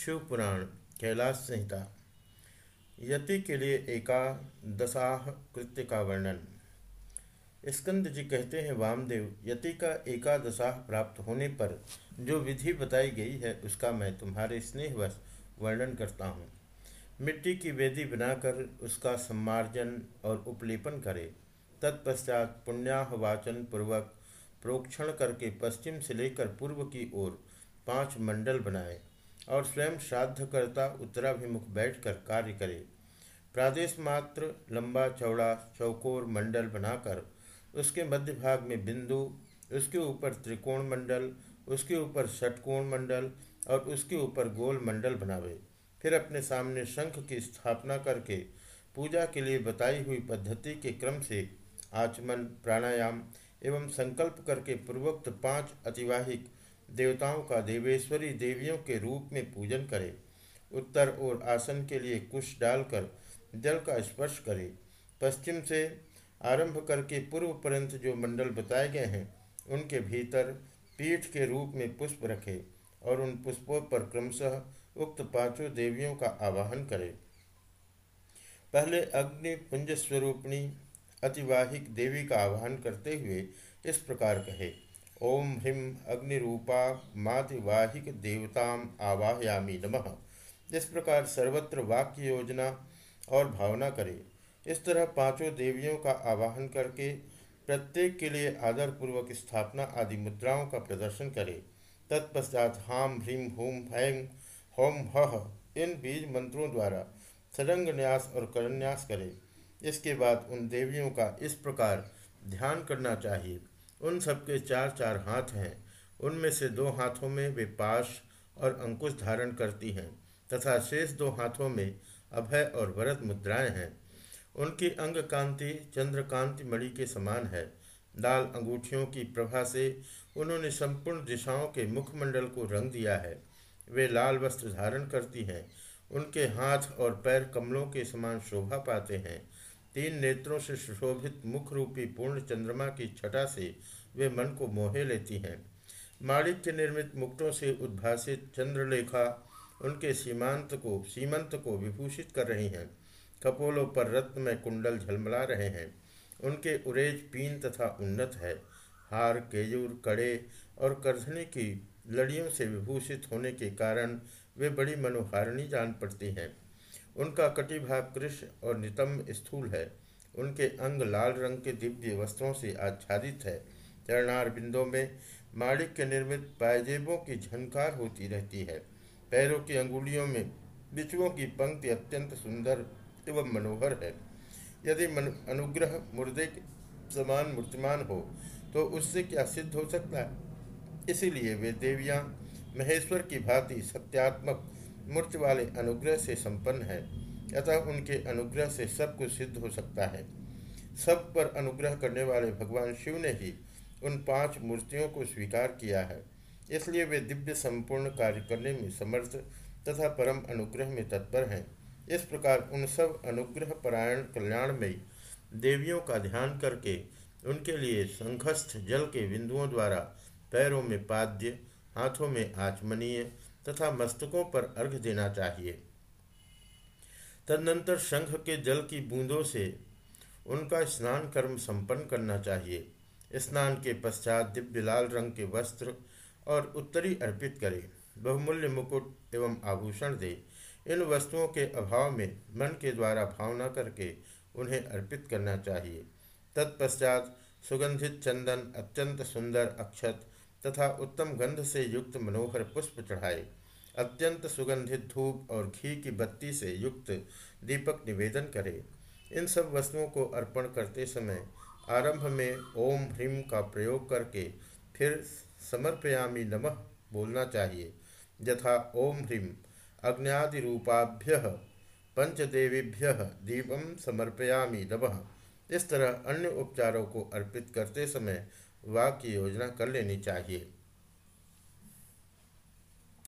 शिव पुराण कैलाश संहिता, यति के लिए एकादशाह कृत्य का वर्णन। स्कंद जी कहते हैं, वामदेव, यति का एकादशाह प्राप्त होने पर जो विधि बताई गई है, उसका मैं तुम्हारे स्नेहवश वर्णन करता हूँ। मिट्टी की वेदी बनाकर उसका सम्मार्जन और उपलेपन करे। तत्पश्चात पुण्याह वाचन पूर्वक प्रोक्षण करके पश्चिम से लेकर पूर्व की ओर पाँच मंडल बनाए। और स्वयं श्राद्ध करता उत्तराभिमुख बैठकर कार्य करे। प्रादेश मात्र लंबा चौड़ा चौकोर मंडल बनाकर उसके मध्य भाग में बिंदु, उसके ऊपर त्रिकोण मंडल, उसके ऊपर षटकोण मंडल और उसके ऊपर गोल मंडल बनावे। फिर अपने सामने शंख की स्थापना करके पूजा के लिए बताई हुई पद्धति के क्रम से आचमन, प्राणायाम एवं संकल्प करके पूर्वोक्त पाँच अतिवाहिक देवताओं का देवेश्वरी देवियों के रूप में पूजन करे। उत्तर और आसन के लिए कुश डालकर जल का स्पर्श करे। पश्चिम से आरंभ करके पूर्व पर्यंत जो मंडल बताए गए हैं, उनके भीतर पीठ के रूप में पुष्प रखे और उन पुष्पों पर क्रमशः उक्त पाँचों देवियों का आवाहन करे। पहले अग्नि पुंज स्वरूपणी अतिवाहिक देवी का आवाहन करते हुए इस प्रकार कहे। ओम ह्रीं अग्निरूपा मातिवाहिक देवताम आवाहयामी नमः। इस प्रकार सर्वत्र वाक्य योजना और भावना करे। इस तरह पाँचों देवियों का आवाहन करके प्रत्येक के लिए आदरपूर्वक स्थापना आदि मुद्राओं का प्रदर्शन करे। तत्पश्चात हाम ह्रीम हूम हैंग होम हह, इन बीज मंत्रों द्वारा सडंग न्यास और करन्यास करें। इसके बाद उन देवियों का इस प्रकार ध्यान करना चाहिए। उन सबके चार चार हाथ हैं। उनमें से दो हाथों में वे पाश और अंकुश धारण करती हैं तथा शेष दो हाथों में अभय और वरद मुद्राएँ हैं। उनकी अंग कांति, चंद्रकांति मणि के समान है। लाल अंगूठियों की प्रभा से उन्होंने संपूर्ण दिशाओं के मुखमंडल को रंग दिया है। वे लाल वस्त्र धारण करती हैं। उनके हाथ और पैर कमलों के समान शोभा पाते हैं। तीन नेत्रों से सुशोभित मुख रूपी पूर्ण चंद्रमा की छटा से वे मन को मोहे लेती हैं। माणिक्य निर्मित मुक्तों से उद्भासित चंद्रलेखा उनके सीमांत को, सीमंत को विभूषित कर रही हैं। कपोलों पर रत्न में कुंडल झलमला रहे हैं। उनके उरेज पीन तथा उन्नत है। हार, केयूर, कड़े और करधनी की लड़ियों से विभूषित होने के कारण वे बड़ी मनोहारिणी जान पड़ती हैं। उनका कटिभाग कृष्ण और नितंब स्थूल है। उनके अंग लाल रंग के दिव्य वस्त्रों से आच्छादित है। चरणार बिंदों में माणिक के निर्मित पायजेबों की झनकार होती रहती है। पैरों की अंगुलियों में बिचुओं की पंक्ति अत्यंत सुंदर एवं मनोहर है। यदि मन, अनुग्रह मुर्दे के समान मूर्तिमान हो तो उससे क्या सिद्ध हो सकता है? इसीलिए वे देवियाँ, महेश्वर की भांति सत्यात्मक मूर्ति वाले अनुग्रह से संपन्न है, अतः उनके अनुग्रह से सब कुछ सिद्ध हो सकता है। सब पर अनुग्रह करने वाले भगवान शिव ने ही उन पाँच मूर्तियों को स्वीकार किया है। इसलिए वे दिव्य संपूर्ण कार्य करने में समर्थ तथा परम अनुग्रह में तत्पर हैं। इस प्रकार उन सब अनुग्रह परायण कल्याण में देवियों का ध्यान करके उनके लिए संघस्थ जल के बिंदुओं द्वारा पैरों में पाद्य, हाथों में आचमनीय तथा मस्तकों पर अर्घ देना चाहिए। तदनंतर शंख के जल की बूंदों से उनका स्नान कर्म संपन्न करना चाहिए। स्नान के पश्चात दिव्य लाल रंग के वस्त्र और उत्तरी अर्पित करें। बहुमूल्य मुकुट एवं आभूषण दे। इन वस्तुओं के अभाव में मन के द्वारा भावना करके उन्हें अर्पित करना चाहिए। तत्पश्चात सुगंधित चंदन अत्यंत सुंदर अक्षत तथा उत्तम गंध से युक्त मनोहर पुष्प चढ़ाए। अत्यंत सुगंधित धूप और घी की बत्ती से युक्त दीपक निवेदन करे। इन सब वस्तुओं को अर्पण करते समय आरंभ में ओम ह्रीम का प्रयोग करके फिर समर्पयामी नमः बोलना चाहिए। यथा ओम ह्रीम अग्नियादि रूपाभ्य पंचदेवीभ्य दीपम समर्पयामी नमः। इस तरह अन्य उपचारों को अर्पित करते समय वाक्य योजना कर लेनी चाहिए।